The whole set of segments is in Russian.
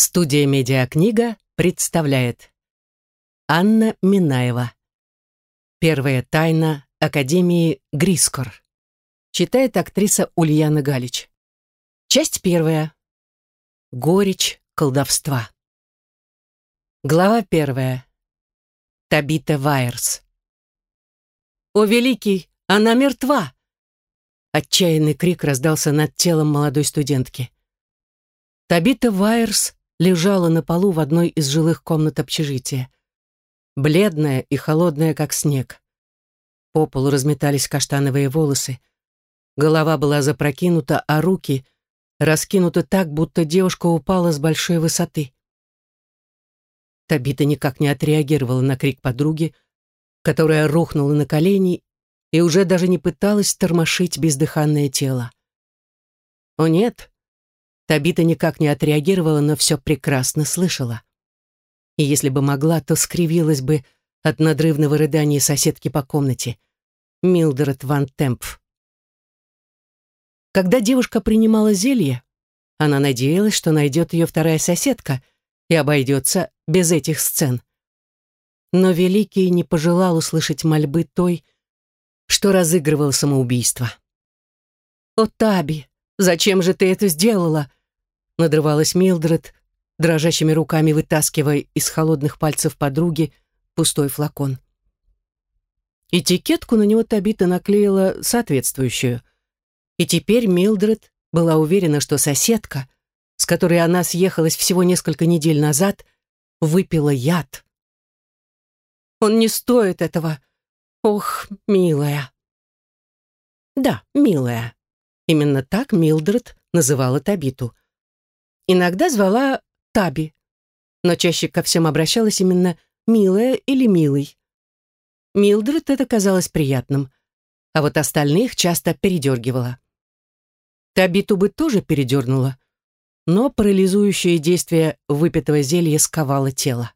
Студия «Медиакнига» представляет. Анна Минаева. Первая тайна Академии Грискор Читает актриса Ульяна Галич. Часть первая. Горечь колдовства Глава первая. Табита Вайерс. «О, великий, она мертва!» Отчаянный крик раздался над телом молодой студентки. Табита Вайерс лежала на полу в одной из жилых комнат общежития. Бледная и холодная, как снег. По полу разметались каштановые волосы. Голова была запрокинута, а руки раскинуты так, будто девушка упала с большой высоты. Табита никак не отреагировала на крик подруги, которая рухнула на колени и уже даже не пыталась тормошить бездыханное тело. О нет, Табита никак не отреагировала, но все прекрасно слышала. И если бы могла, то скривилась бы от надрывного рыдания соседки по комнате. Милдред Ван Темпф. Когда девушка принимала зелье, она надеялась, что найдет ее вторая соседка и обойдется без этих сцен. Но Великий не пожелал услышать мольбы той, что разыгрывал самоубийство. «О, Таби, зачем же ты это сделала?» Надрывалась Милдред, дрожащими руками вытаскивая из холодных пальцев подруги пустой флакон. Этикетку на него Табита наклеила соответствующую. И теперь Милдред была уверена, что соседка, с которой она съехалась всего несколько недель назад, выпила яд. «Он не стоит этого. Ох, милая». Да, милая. Именно так Милдред называла Табиту — Иногда звала Таби, но чаще ко всем обращалась именно «милая» или «милый». Милдред это казалось приятным, а вот остальных часто передергивала. Табиту бы тоже передернула, но парализующее действие выпитого зелья сковало тело.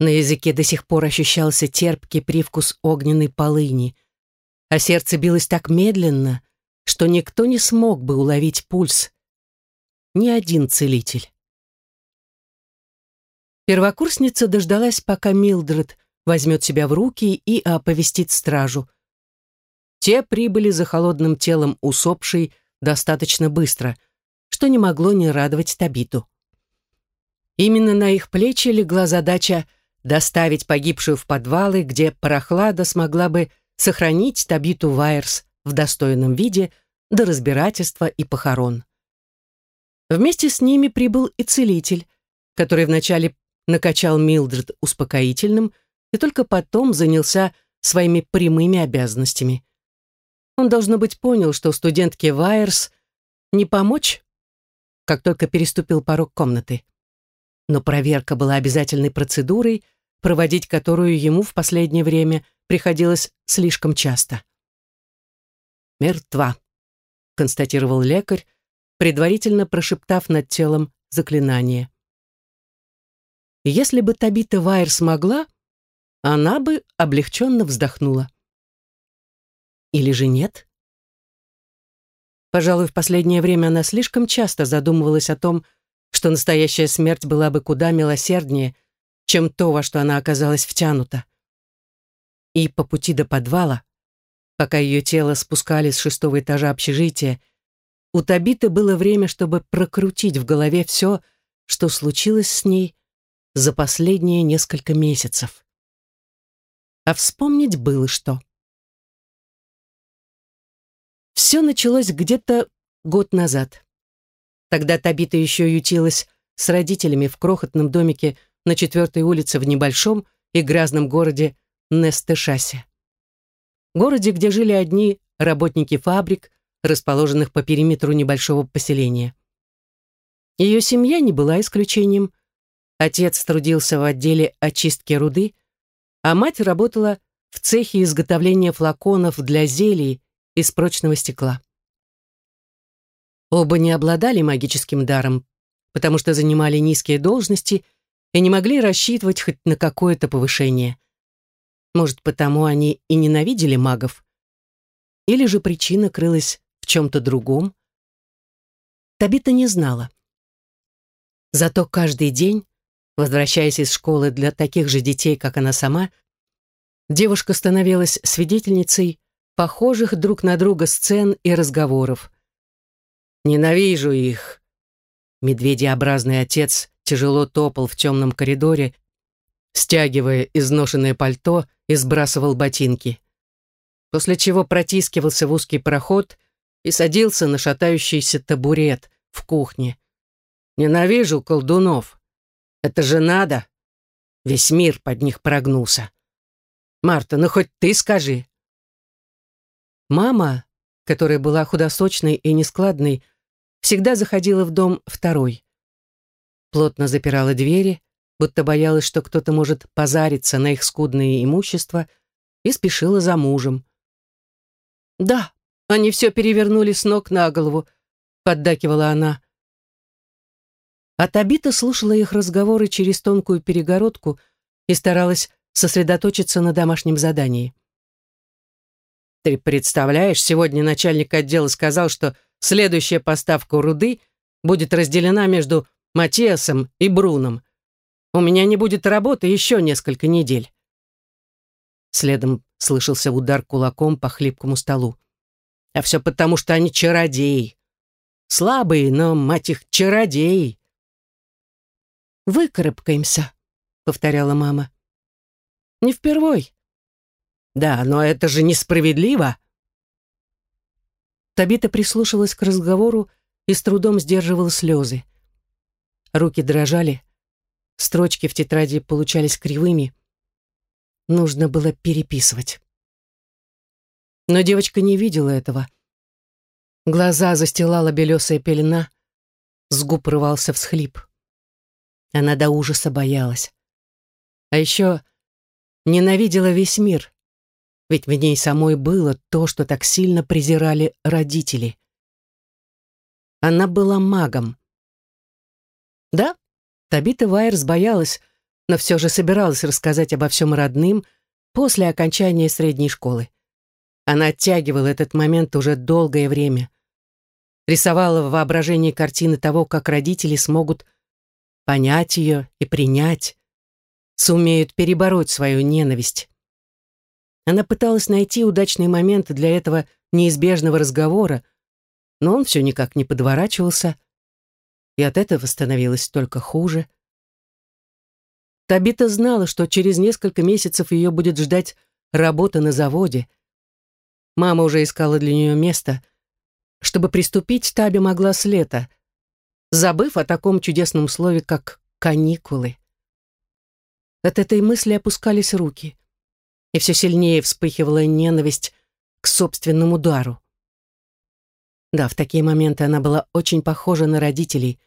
На языке до сих пор ощущался терпкий привкус огненной полыни, а сердце билось так медленно, что никто не смог бы уловить пульс, ни один целитель. Первокурсница дождалась, пока Милдред возьмет себя в руки и оповестит стражу. Те прибыли за холодным телом усопшей достаточно быстро, что не могло не радовать Табиту. Именно на их плечи легла задача доставить погибшую в подвалы, где прохлада смогла бы сохранить Табиту Вайерс в достойном виде до разбирательства и похорон. Вместе с ними прибыл и целитель, который вначале накачал Милдред успокоительным и только потом занялся своими прямыми обязанностями. Он, должно быть, понял, что студентке Вайерс не помочь, как только переступил порог комнаты. Но проверка была обязательной процедурой, проводить которую ему в последнее время приходилось слишком часто. «Мертва», — констатировал лекарь, предварительно прошептав над телом заклинание. Если бы Табита Вайер смогла, она бы облегченно вздохнула. Или же нет? Пожалуй, в последнее время она слишком часто задумывалась о том, что настоящая смерть была бы куда милосерднее, чем то, во что она оказалась втянута. И по пути до подвала, пока ее тело спускали с шестого этажа общежития у Табиты было время, чтобы прокрутить в голове все, что случилось с ней за последние несколько месяцев. А вспомнить было что. Все началось где-то год назад. Тогда Табита еще ютилась с родителями в крохотном домике на четвертой улице в небольшом и грязном городе Нестешасе. Городе, где жили одни работники фабрик, расположенных по периметру небольшого поселения. Ее семья не была исключением. Отец трудился в отделе очистки руды, а мать работала в цехе изготовления флаконов для зелий из прочного стекла. Оба не обладали магическим даром, потому что занимали низкие должности и не могли рассчитывать хоть на какое-то повышение. Может, потому они и ненавидели магов? Или же причина крылась чем-то другом? Табита не знала. Зато каждый день, возвращаясь из школы для таких же детей, как она сама, девушка становилась свидетельницей похожих друг на друга сцен и разговоров. «Ненавижу их!» Медведеобразный отец тяжело топал в темном коридоре, стягивая изношенное пальто и сбрасывал ботинки. После чего протискивался в узкий проход и садился на шатающийся табурет в кухне. «Ненавижу колдунов. Это же надо!» Весь мир под них прогнулся. «Марта, ну хоть ты скажи!» Мама, которая была худосочной и нескладной, всегда заходила в дом второй. Плотно запирала двери, будто боялась, что кто-то может позариться на их скудное имущество, и спешила за мужем. «Да, они все перевернули с ног на голову», — поддакивала она. А Табита слушала их разговоры через тонкую перегородку и старалась сосредоточиться на домашнем задании. «Ты представляешь, сегодня начальник отдела сказал, что следующая поставка руды будет разделена между Матиасом и Бруном. У меня не будет работы еще несколько недель. Следом слышался удар кулаком по хлипкому столу. А все потому, что они чародеи. Слабые, но, мать их, чародеи. «Выкарабкаемся», — повторяла мама. «Не впервой». «Да, но это же несправедливо». Табита прислушалась к разговору и с трудом сдерживала слезы. Руки дрожали, Строчки в тетради получались кривыми. Нужно было переписывать. Но девочка не видела этого. Глаза застилала белесая пелена, с губ рвался всхлип. Она до ужаса боялась. А еще ненавидела весь мир, ведь в ней самой было то, что так сильно презирали родители. Она была магом. Да, Табита Вайерс боялась, но все же собиралась рассказать обо всем родным после окончания средней школы. Она оттягивала этот момент уже долгое время. Рисовала в воображении картины того, как родители смогут понять ее и принять, сумеют перебороть свою ненависть. Она пыталась найти удачный момент для этого неизбежного разговора, но он все никак не подворачивался, и от этого становилось только хуже. Табита знала, что через несколько месяцев ее будет ждать работа на заводе. Мама уже искала для нее место. Чтобы приступить, Таби могла с лета, забыв о таком чудесном слове, как «каникулы». От этой мысли опускались руки, и все сильнее вспыхивала ненависть к собственному удару. Да, в такие моменты она была очень похожа на родителей,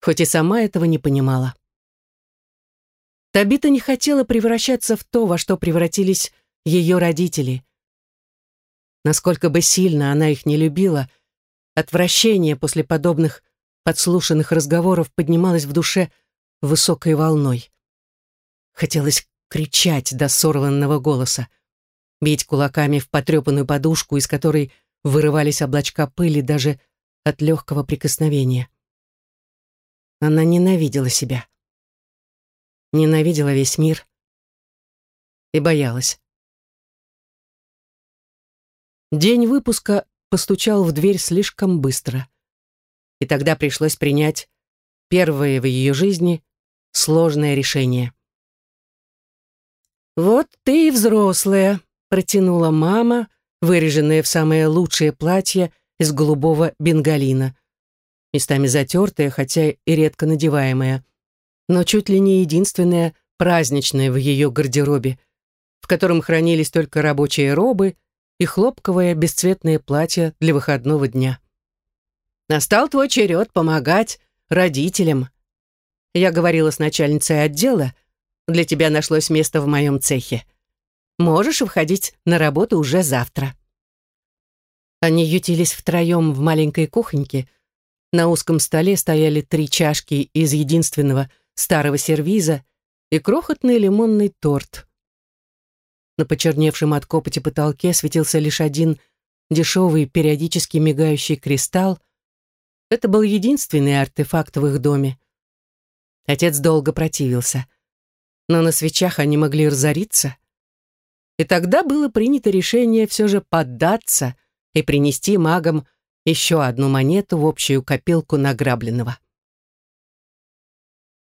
хоть и сама этого не понимала. Табита не хотела превращаться в то, во что превратились ее родители. Насколько бы сильно она их не любила, отвращение после подобных подслушанных разговоров поднималось в душе высокой волной. Хотелось кричать до сорванного голоса, бить кулаками в потрепанную подушку, из которой вырывались облачка пыли даже от легкого прикосновения. Она ненавидела себя. Ненавидела весь мир. И боялась. День выпуска постучал в дверь слишком быстро. И тогда пришлось принять первое в ее жизни сложное решение. «Вот ты и взрослая», — протянула мама, выреженная в самое лучшее платье из голубого бенгалина, местами затертая, хотя и редко надеваемая, но чуть ли не единственная праздничная в ее гардеробе, в котором хранились только рабочие робы и хлопковое бесцветное платье для выходного дня. «Настал твой черед помогать родителям», я говорила с начальницей отдела, для тебя нашлось место в моем цехе. Можешь выходить на работу уже завтра». Они ютились втроем в маленькой кухоньке. На узком столе стояли три чашки из единственного старого сервиза и крохотный лимонный торт. На почерневшем от копоти потолке светился лишь один дешевый, периодически мигающий кристалл. Это был единственный артефакт в их доме. Отец долго противился. Но на свечах они могли разориться. И тогда было принято решение все же поддаться и принести магам еще одну монету в общую копилку награбленного.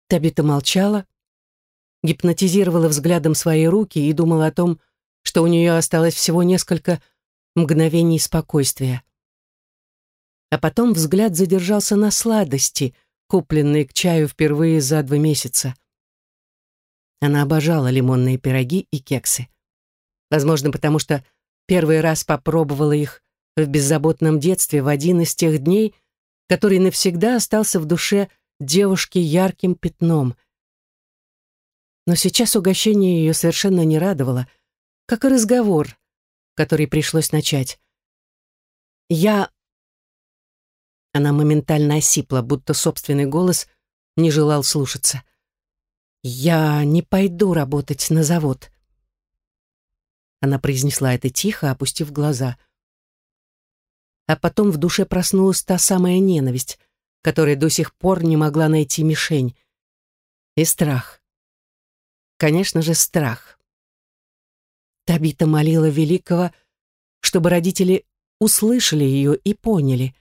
Табита молчала, гипнотизировала взглядом свои руки и думала о том, что у нее осталось всего несколько мгновений спокойствия. А потом взгляд задержался на сладости, купленные к чаю впервые за два месяца. Она обожала лимонные пироги и кексы. Возможно, потому что первый раз попробовала их в беззаботном детстве в один из тех дней, который навсегда остался в душе девушки ярким пятном. Но сейчас угощение ее совершенно не радовало, как и разговор, который пришлось начать. «Я...» Она моментально осипла, будто собственный голос не желал слушаться. «Я не пойду работать на завод». Она произнесла это тихо, опустив глаза. А потом в душе проснулась та самая ненависть, которая до сих пор не могла найти мишень. И страх. Конечно же, страх. Табита молила Великого, чтобы родители услышали ее и поняли.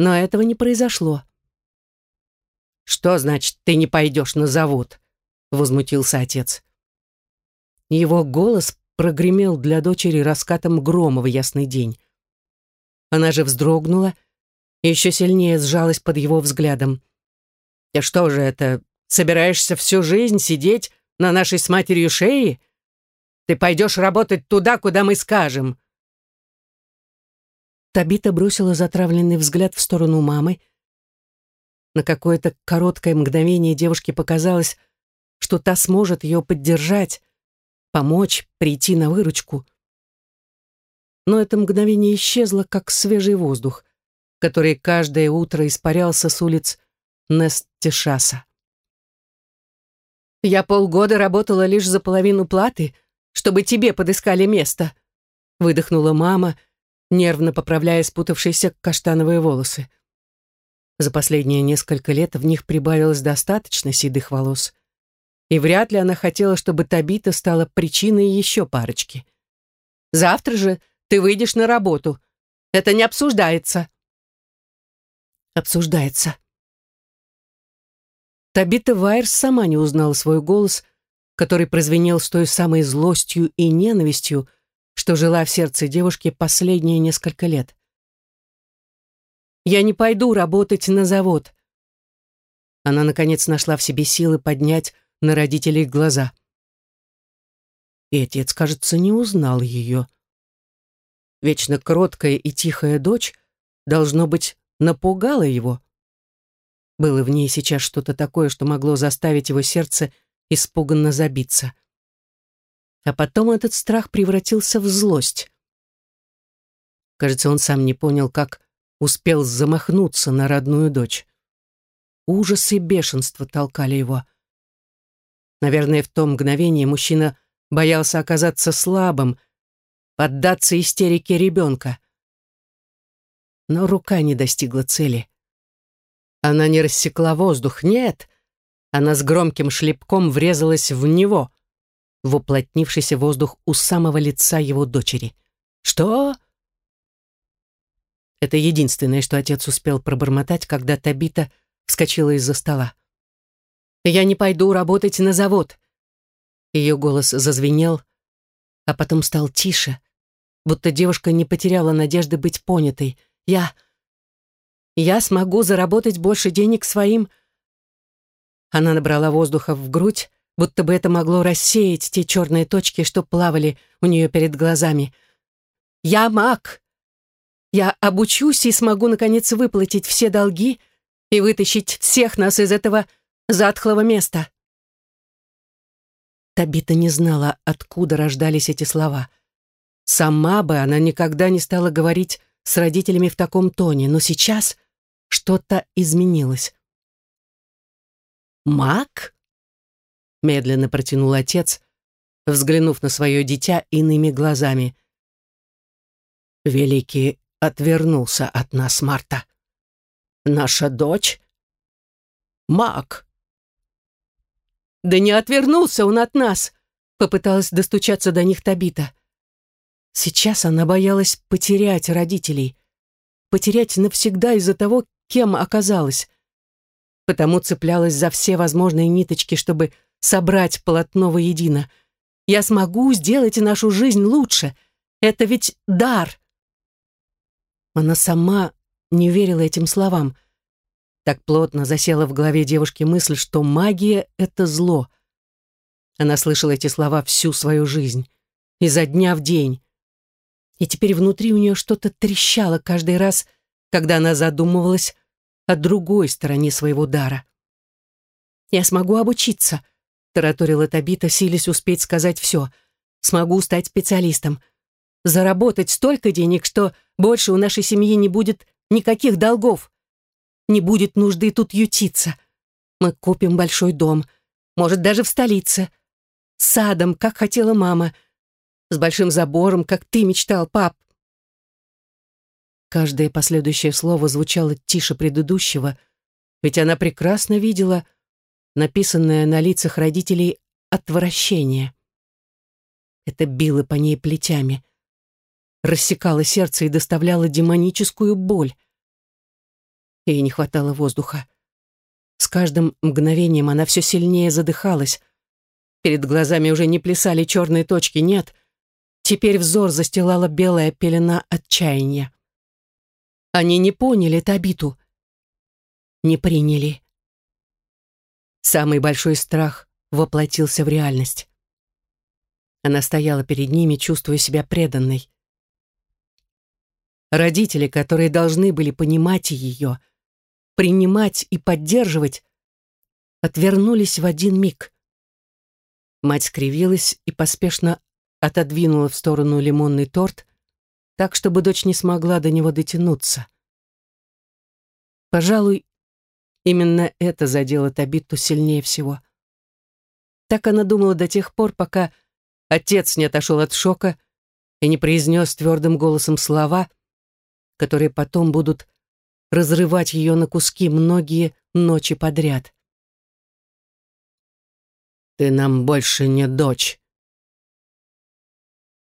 Но этого не произошло. «Что значит, ты не пойдешь на завод?» — возмутился отец. Его голос прогремел для дочери раскатом грома в ясный день. Она же вздрогнула и еще сильнее сжалась под его взглядом. «Ты что же это, собираешься всю жизнь сидеть на нашей с матерью шее? Ты пойдешь работать туда, куда мы скажем». Табита бросила затравленный взгляд в сторону мамы. На какое-то короткое мгновение девушке показалось, что та сможет ее поддержать, помочь, прийти на выручку. Но это мгновение исчезло, как свежий воздух, который каждое утро испарялся с улиц Нестешаса. «Я полгода работала лишь за половину платы, чтобы тебе подыскали место», выдохнула мама, нервно поправляя спутавшиеся каштановые волосы. За последние несколько лет в них прибавилось достаточно седых волос и вряд ли она хотела, чтобы Табита стала причиной еще парочки. «Завтра же ты выйдешь на работу. Это не обсуждается». «Обсуждается». Табита Вайерс сама не узнала свой голос, который прозвенел с той самой злостью и ненавистью, что жила в сердце девушки последние несколько лет. «Я не пойду работать на завод». Она, наконец, нашла в себе силы поднять на родителей глаза. И отец, кажется, не узнал ее. Вечно кроткая и тихая дочь, должно быть, напугала его. Было в ней сейчас что-то такое, что могло заставить его сердце испуганно забиться. А потом этот страх превратился в злость. Кажется, он сам не понял, как успел замахнуться на родную дочь. Ужас и бешенство толкали его. Наверное, в том мгновении мужчина боялся оказаться слабым, поддаться истерике ребенка. Но рука не достигла цели. Она не рассекла воздух, нет. Она с громким шлепком врезалась в него, в уплотнившийся воздух у самого лица его дочери. «Что?» Это единственное, что отец успел пробормотать, когда Табита вскочила из-за стола. Я не пойду работать на завод. Ее голос зазвенел, а потом стал тише, будто девушка не потеряла надежды быть понятой. Я... Я смогу заработать больше денег своим... Она набрала воздуха в грудь, будто бы это могло рассеять те черные точки, что плавали у нее перед глазами. «Я маг! Я обучусь и смогу, наконец, выплатить все долги и вытащить всех нас из этого затхлого места. Табита не знала, откуда рождались эти слова. Сама бы она никогда не стала говорить с родителями в таком тоне, но сейчас что-то изменилось. «Маг?» — медленно протянул отец, взглянув на свое дитя иными глазами. Великий отвернулся от нас, Марта. Наша дочь — маг. «Да не отвернулся он от нас!» Попыталась достучаться до них Табита. Сейчас она боялась потерять родителей. Потерять навсегда из-за того, кем оказалась. Потому цеплялась за все возможные ниточки, чтобы собрать полотно воедино. «Я смогу сделать нашу жизнь лучше. Это ведь дар!» Она сама не верила этим словам. Так плотно засела в голове девушки мысль, что магия — это зло. Она слышала эти слова всю свою жизнь, изо дня в день. И теперь внутри у нее что-то трещало каждый раз, когда она задумывалась о другой стороне своего дара. «Я смогу обучиться», — тараторила Табита, силясь успеть сказать все. «Смогу стать специалистом. Заработать столько денег, что больше у нашей семьи не будет никаких долгов. Не будет нужды тут ютиться. Мы купим большой дом, может, даже в столице. С садом, как хотела мама. С большим забором, как ты мечтал, пап. Каждое последующее слово звучало тише предыдущего, ведь она прекрасно видела написанное на лицах родителей отвращение. Это било по ней плетями, рассекало сердце и доставляло демоническую боль. Ей не хватало воздуха. С каждым мгновением она все сильнее задыхалась. Перед глазами уже не плясали черные точки, нет. Теперь взор застилала белая пелена отчаяния. Они не поняли Табиту. Не приняли. Самый большой страх воплотился в реальность. Она стояла перед ними, чувствуя себя преданной. Родители, которые должны были понимать ее, — принимать и поддерживать, отвернулись в один миг. Мать скривилась и поспешно отодвинула в сторону лимонный торт, так, чтобы дочь не смогла до него дотянуться. Пожалуй, именно это задело Табитту сильнее всего. Так она думала до тех пор, пока отец не отошел от шока и не произнес твердым голосом слова, которые потом будут разрывать ее на куски многие ночи подряд. «Ты нам больше не дочь».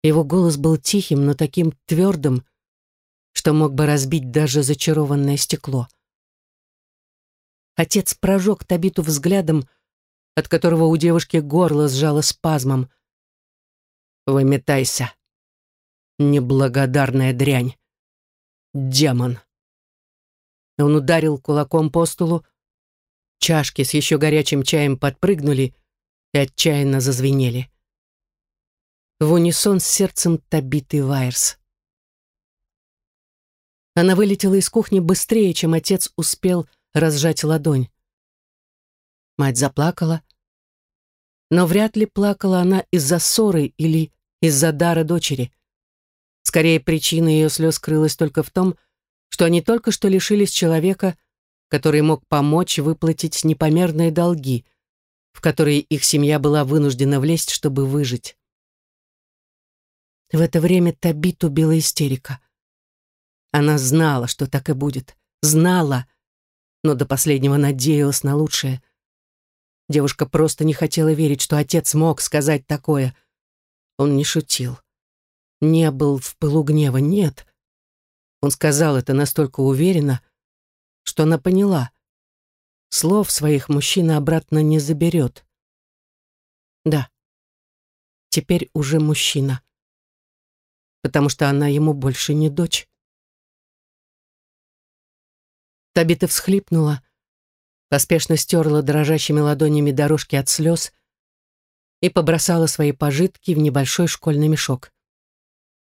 Его голос был тихим, но таким твердым, что мог бы разбить даже зачарованное стекло. Отец прожег Табиту взглядом, от которого у девушки горло сжало спазмом. «Выметайся, неблагодарная дрянь, демон!» Он ударил кулаком по столу. Чашки с еще горячим чаем подпрыгнули и отчаянно зазвенели. В унисон с сердцем Табиты Вайерс. Она вылетела из кухни быстрее, чем отец успел разжать ладонь. Мать заплакала, но вряд ли плакала она из-за ссоры или из-за дара дочери. Скорее, причина ее слез крылась только в том, что они только что лишились человека, который мог помочь выплатить непомерные долги, в которые их семья была вынуждена влезть, чтобы выжить. В это время Табит убила истерика. Она знала, что так и будет. Знала, но до последнего надеялась на лучшее. Девушка просто не хотела верить, что отец мог сказать такое. Он не шутил. Не был в пылу гнева, нет. Он сказал это настолько уверенно, что она поняла. Слов своих мужчина обратно не заберет. Да, теперь уже мужчина. Потому что она ему больше не дочь. Табита всхлипнула, поспешно стерла дрожащими ладонями дорожки от слез и побросала свои пожитки в небольшой школьный мешок.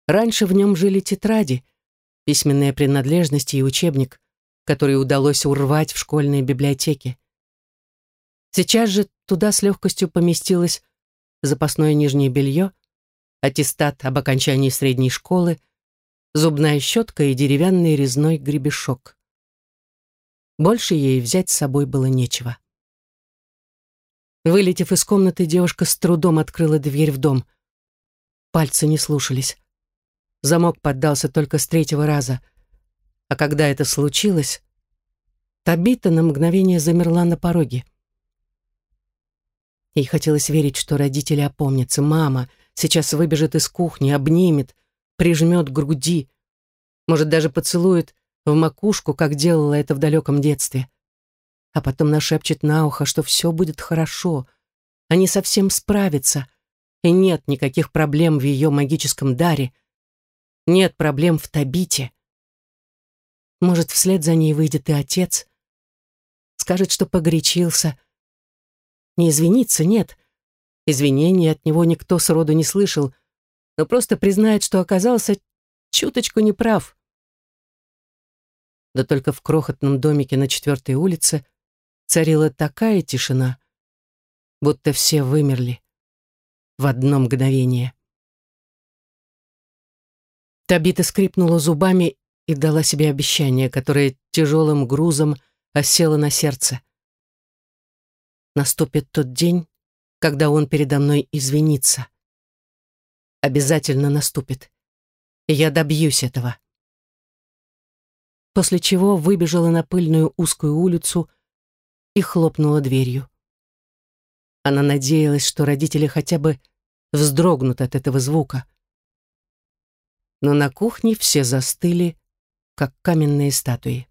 Раньше в нем жили тетради — письменные принадлежности и учебник, который удалось урвать в школьной библиотеке. Сейчас же туда с легкостью поместилось запасное нижнее белье, аттестат об окончании средней школы, зубная щетка и деревянный резной гребешок. Больше ей взять с собой было нечего. Вылетев из комнаты, девушка с трудом открыла дверь в дом. Пальцы не слушались. Замок поддался только с третьего раза. А когда это случилось, Табита на мгновение замерла на пороге. Ей хотелось верить, что родители опомнятся. Мама сейчас выбежит из кухни, обнимет, прижмет к груди, может, даже поцелует в макушку, как делала это в далеком детстве. А потом нашепчет на ухо, что все будет хорошо, они совсем справятся, и нет никаких проблем в ее магическом даре, нет проблем в Табите. Может, вслед за ней выйдет и отец, скажет, что погорячился. Не извиниться, нет. Извинений от него никто сроду не слышал, но просто признает, что оказался чуточку неправ. Да только в крохотном домике на четвертой улице царила такая тишина, будто все вымерли в одно мгновение. Табита скрипнула зубами и дала себе обещание, которое тяжелым грузом осело на сердце. Наступит тот день, когда он передо мной извинится. Обязательно наступит. Я добьюсь этого. После чего выбежала на пыльную узкую улицу и хлопнула дверью. Она надеялась, что родители хотя бы вздрогнут от этого звука. Но на кухне все застыли, как каменные статуи.